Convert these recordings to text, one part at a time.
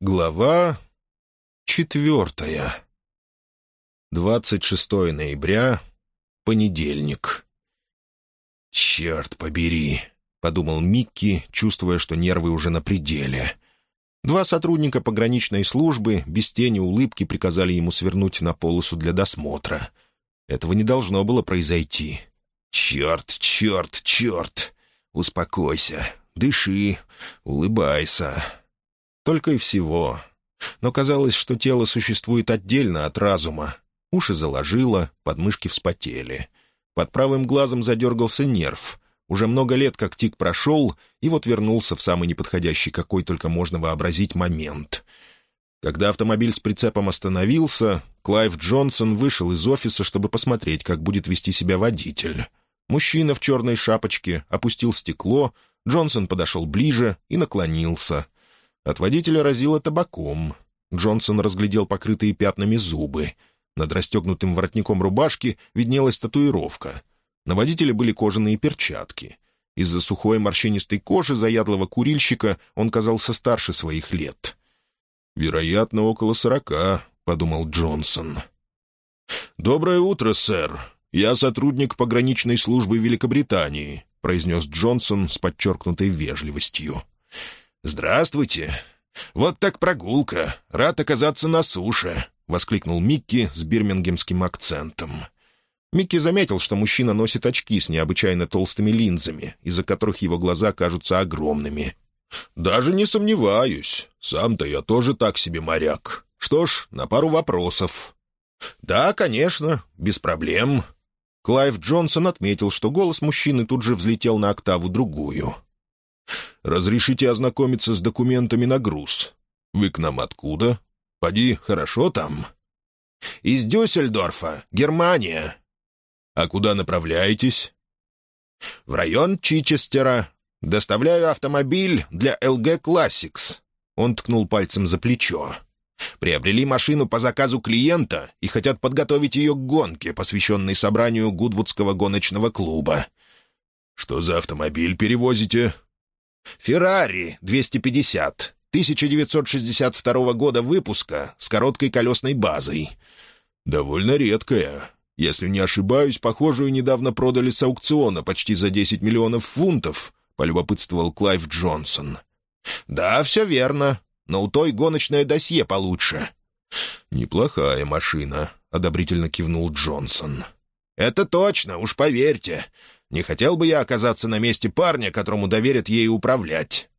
Глава четвертая. 26 ноября, понедельник. «Черт побери!» — подумал Микки, чувствуя, что нервы уже на пределе. Два сотрудника пограничной службы без тени улыбки приказали ему свернуть на полосу для досмотра. Этого не должно было произойти. «Черт, черт, черт! Успокойся, дыши, улыбайся!» Только и всего. Но казалось, что тело существует отдельно от разума. Уши заложило, подмышки вспотели. Под правым глазом задергался нерв. Уже много лет как тик прошел, и вот вернулся в самый неподходящий, какой только можно вообразить, момент. Когда автомобиль с прицепом остановился, Клайв Джонсон вышел из офиса, чтобы посмотреть, как будет вести себя водитель. Мужчина в черной шапочке опустил стекло, Джонсон подошел ближе и наклонился — от водителя разило табаком. Джонсон разглядел покрытые пятнами зубы. Над расстегнутым воротником рубашки виднелась татуировка. На водителе были кожаные перчатки. Из-за сухой морщинистой кожи заядлого курильщика он казался старше своих лет. «Вероятно, около сорока», — подумал Джонсон. «Доброе утро, сэр. Я сотрудник пограничной службы Великобритании», — произнес Джонсон с подчеркнутой вежливостью. «Здравствуйте! Вот так прогулка! Рад оказаться на суше!» — воскликнул Микки с бирмингемским акцентом. Микки заметил, что мужчина носит очки с необычайно толстыми линзами, из-за которых его глаза кажутся огромными. «Даже не сомневаюсь. Сам-то я тоже так себе моряк. Что ж, на пару вопросов». «Да, конечно, без проблем». Клайв Джонсон отметил, что голос мужчины тут же взлетел на октаву другую. Разрешите ознакомиться с документами на груз. Вы к нам откуда? Поди, хорошо там?» «Из Дюссельдорфа, Германия». «А куда направляетесь?» «В район Чичестера. Доставляю автомобиль для LG Classics». Он ткнул пальцем за плечо. «Приобрели машину по заказу клиента и хотят подготовить ее к гонке, посвященной собранию Гудвудского гоночного клуба». «Что за автомобиль перевозите?» «Феррари 250, 1962 года выпуска, с короткой колесной базой». «Довольно редкая. Если не ошибаюсь, похожую недавно продали с аукциона почти за 10 миллионов фунтов», — полюбопытствовал Клайв Джонсон. «Да, все верно. Но у той гоночное досье получше». «Неплохая машина», — одобрительно кивнул Джонсон. «Это точно, уж поверьте. Не хотел бы я оказаться на месте парня, которому доверят ей управлять.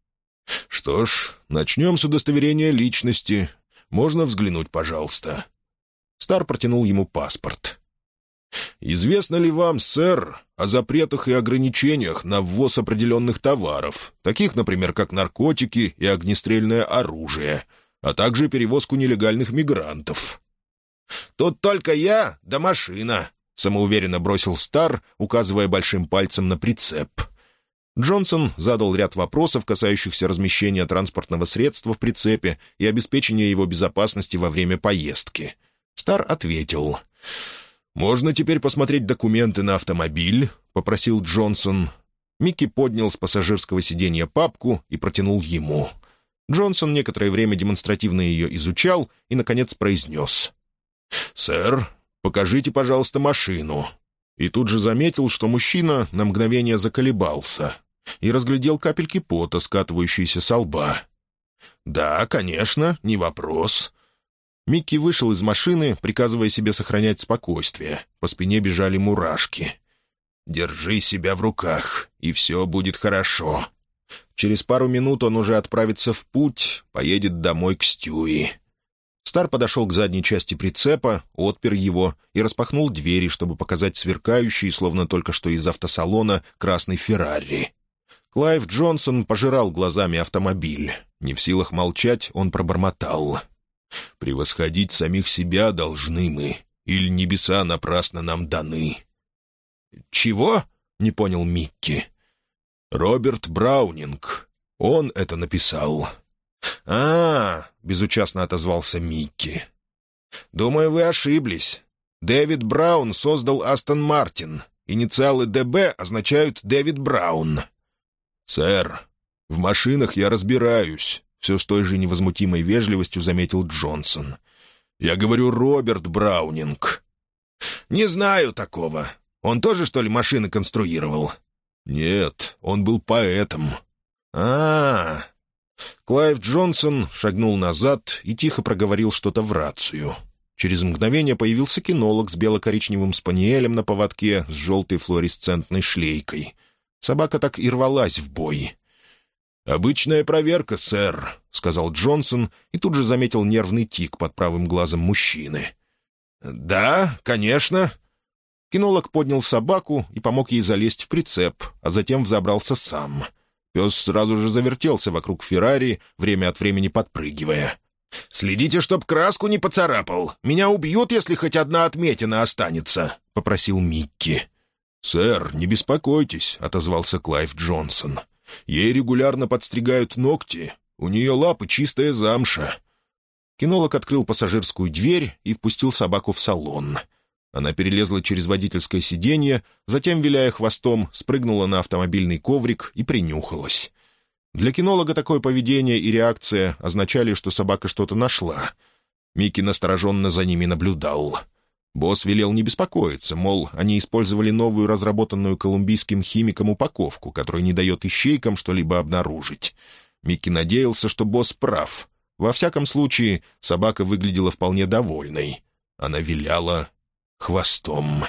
Что ж, начнем с удостоверения личности. Можно взглянуть, пожалуйста. Стар протянул ему паспорт. «Известно ли вам, сэр, о запретах и ограничениях на ввоз определенных товаров, таких, например, как наркотики и огнестрельное оружие, а также перевозку нелегальных мигрантов?» «Тут только я да машина», самоуверенно бросил Стар, указывая большим пальцем на прицеп. Джонсон задал ряд вопросов, касающихся размещения транспортного средства в прицепе и обеспечения его безопасности во время поездки. Стар ответил. «Можно теперь посмотреть документы на автомобиль?» — попросил Джонсон. Микки поднял с пассажирского сиденья папку и протянул ему. Джонсон некоторое время демонстративно ее изучал и, наконец, произнес. «Сэр, покажите, пожалуйста, машину». И тут же заметил, что мужчина на мгновение заколебался и разглядел капельки пота, скатывающиеся со лба. «Да, конечно, не вопрос». Микки вышел из машины, приказывая себе сохранять спокойствие. По спине бежали мурашки. «Держи себя в руках, и все будет хорошо». Через пару минут он уже отправится в путь, поедет домой к Стюи. Стар подошел к задней части прицепа, отпер его и распахнул двери, чтобы показать сверкающий, словно только что из автосалона, красный Феррари. Клайв Джонсон пожирал глазами автомобиль. Не в силах молчать, он пробормотал. «Превосходить самих себя должны мы, или небеса напрасно нам даны». «Чего?» — не понял Микки. «Роберт Браунинг. Он это написал». «А, — безучастно отозвался Микки. «Думаю, вы ошиблись. Дэвид Браун создал Астон Мартин. Инициалы ДБ означают Дэвид Браун». «Сэр, в машинах я разбираюсь», — все с той же невозмутимой вежливостью заметил Джонсон. «Я говорю Роберт Браунинг». «Не знаю такого. Он тоже, что ли, машины конструировал?» «Нет, он был поэтом». «А-а-а!» Клайв Джонсон шагнул назад и тихо проговорил что-то в рацию. Через мгновение появился кинолог с бело-коричневым спаниелем на поводке с желтой флуоресцентной шлейкой. Собака так и рвалась в бой. «Обычная проверка, сэр», — сказал Джонсон и тут же заметил нервный тик под правым глазом мужчины. «Да, конечно». Кинолог поднял собаку и помог ей залезть в прицеп, а затем взобрался сам. Пес сразу же завертелся вокруг Феррари, время от времени подпрыгивая. «Следите, чтоб краску не поцарапал. Меня убьют, если хоть одна отметина останется», — попросил Микки. «Сэр, не беспокойтесь», — отозвался Клайв Джонсон. «Ей регулярно подстригают ногти. У нее лапы чистая замша». Кинолог открыл пассажирскую дверь и впустил собаку в салон. Она перелезла через водительское сиденье, затем, виляя хвостом, спрыгнула на автомобильный коврик и принюхалась. Для кинолога такое поведение и реакция означали, что собака что-то нашла. Микки настороженно за ними наблюдал. Босс велел не беспокоиться, мол, они использовали новую разработанную колумбийским химиком упаковку, которая не дает ищейкам что-либо обнаружить. Микки надеялся, что босс прав. Во всяком случае, собака выглядела вполне довольной. Она виляла хвостом.